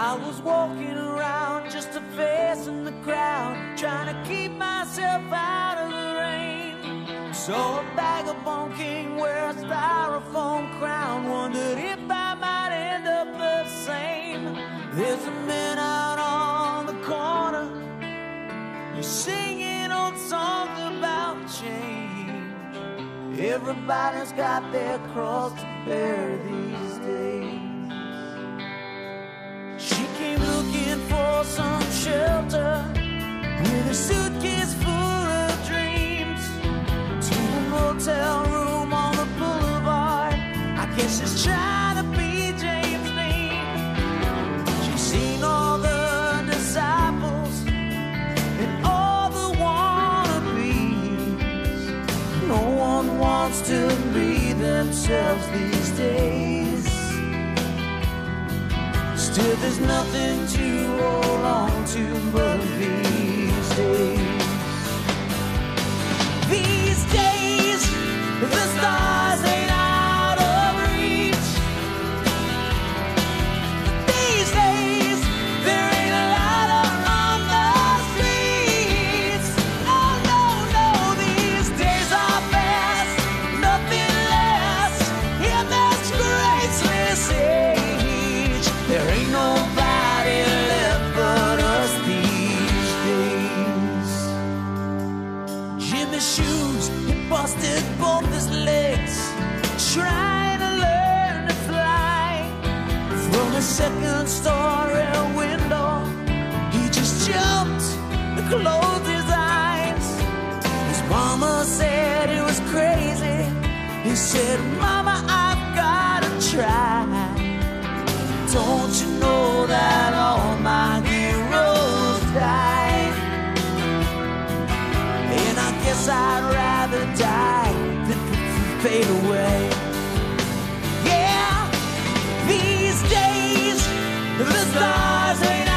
I was walking around just a face in the crowd, trying to keep myself out of the rain. Saw a vagabond king wear a styrofoam crown, wondered if I might end up the same. There's a man out on the corner, he's singing old songs about change. Everybody's got their cross to bear these days. Wants to be themselves these days. Still, there's nothing to hold on to second story window, he just jumped and closed his eyes. His mama said it was crazy. He said, Mama, I've gotta try. Don't you know that all my heroes died? And I guess I'd rather die than fade away. Yeah, these days the stars ain't